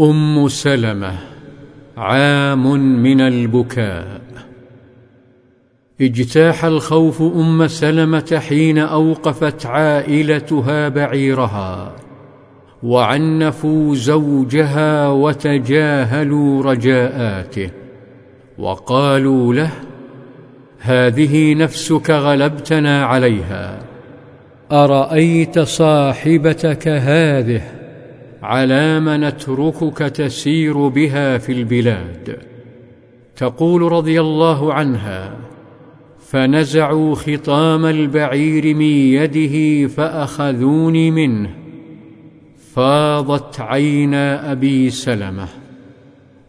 أم سلمة عام من البكاء. اجتاح الخوف أم سلمة حين أوقفت عائلتها بعيرها وعنفوا زوجها وتجاهلوا رجاءاته وقالوا له هذه نفسك غلبتنا عليها أرأيت صاحبتك هذه؟ علام نتركك تسير بها في البلاد. تقول رضي الله عنها فنزعوا خطام البعير من يده فأخذوني منه. فاضت عينا أبي سلمة.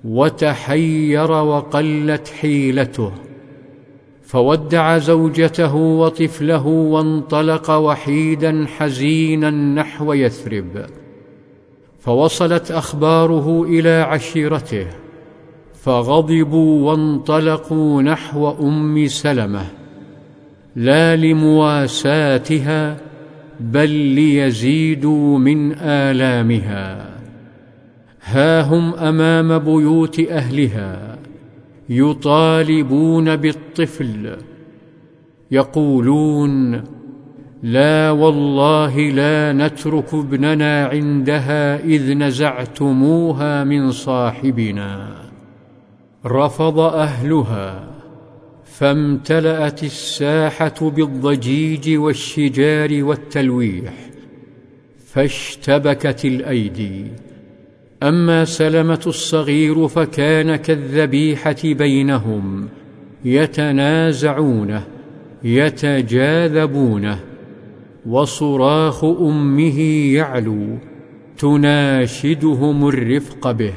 وتحير وقلت حيلته. فودع زوجته وطفله وانطلق وحيدا حزينا نحو يثرب. فوصلت أخباره إلى عشيرته فغضبوا وانطلقوا نحو أم سلمة لا لمواساتها بل ليزيدوا من آلامها. ها هم أمام بيوت أهلها يطالبون بالطفل يقولون لا والله لا نترك ابننا عندها إذ نزعتموها من صاحبنا. رفض أهلها فامتلأت الساحة بالضجيج والشجار والتلويح فاشتبكت الأيدي. أما سلمة الصغير فكان كالذبيحة بينهم يتنازعونه يتجاذبونه وصراخ أمه يعلو تناشدهم الرفق به.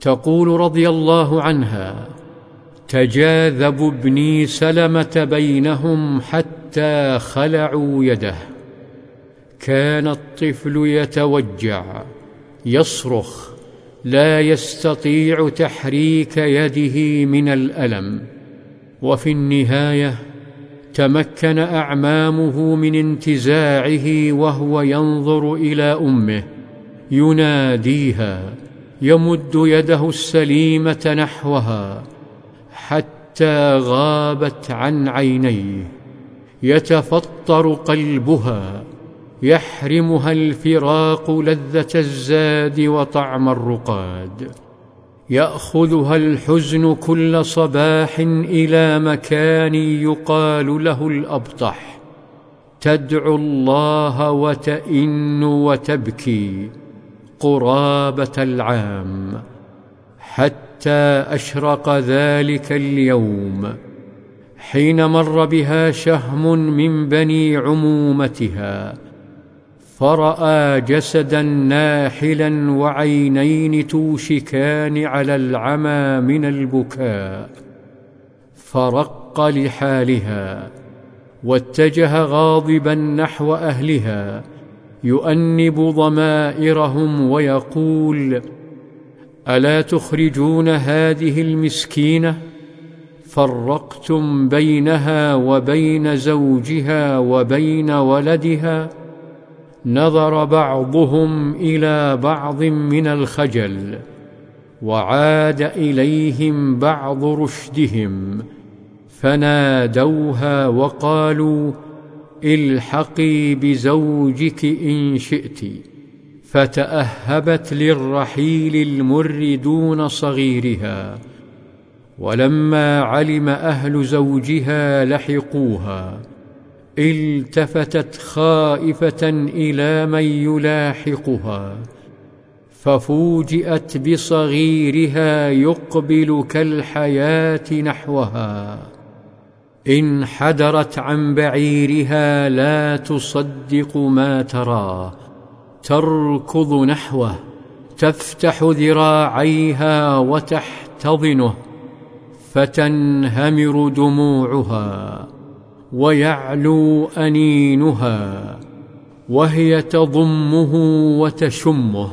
تقول رضي الله عنها تجاذب ابني سلمة بينهم حتى خلعوا يده. كان الطفل يتوجع يصرخ لا يستطيع تحريك يده من الألم. وفي النهاية تمكن أعمامه من انتزاعه وهو ينظر إلى أمه. يناديها يمد يده السليمة نحوها حتى غابت عن عينيه. يتفطر قلبها يحرمها الفراق لذة الزاد وطعم الرقاد. يأخذها الحزن كل صباح إلى مكان يقال له الأبطح. تدعو الله وتئن وتبكي قرابة العام. حتى أشرق ذلك اليوم. حين مر بها شهم من بني عمومتها. فرأى جسدا ناحلا وعينين توشكان على العمى من البكاء فرق لحالها واتجه غاضبا نحو أهلها يؤنب ضمائرهم ويقول ألا تخرجون هذه المسكينة؟ فرقتم بينها وبين زوجها وبين ولدها؟ نظر بعضهم إلى بعض من الخجل وعاد إليهم بعض رشدهم فنادوها وقالوا إلحقي بزوجك إن شئت. فتأهبت للرحيل المر دون صغيرها ولما علم أهل زوجها لحقوها. التفتت خائفة إلى من يلاحقها ففوجئت بصغيرها يقبل كالحياة نحوها. انحدرت عن بعيرها لا تصدق ما تراه تركض نحوه تفتح ذراعيها وتحتضنه فتنهمر دموعها. ويعلو أنينها وهي تضمه وتشمه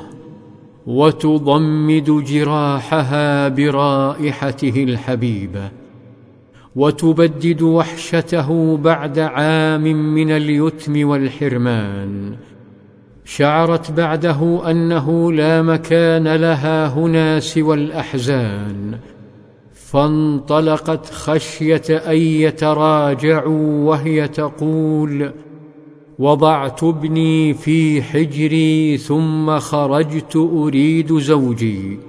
وتضمد جراحها برائحته الحبيبة وتبدد وحشته بعد عام من اليتم والحرمان. شعرت بعده أنه لا مكان لها هنا سوى الأحزان فانطلقت خشية أن يتراجعوا وهي تقول وضعت ابني في حجري ثم خرجت أريد زوجي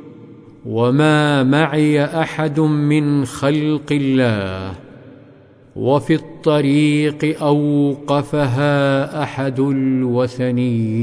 وما معي أحد من خلق الله وفي الطريق أوقفها أحد الوثنيين.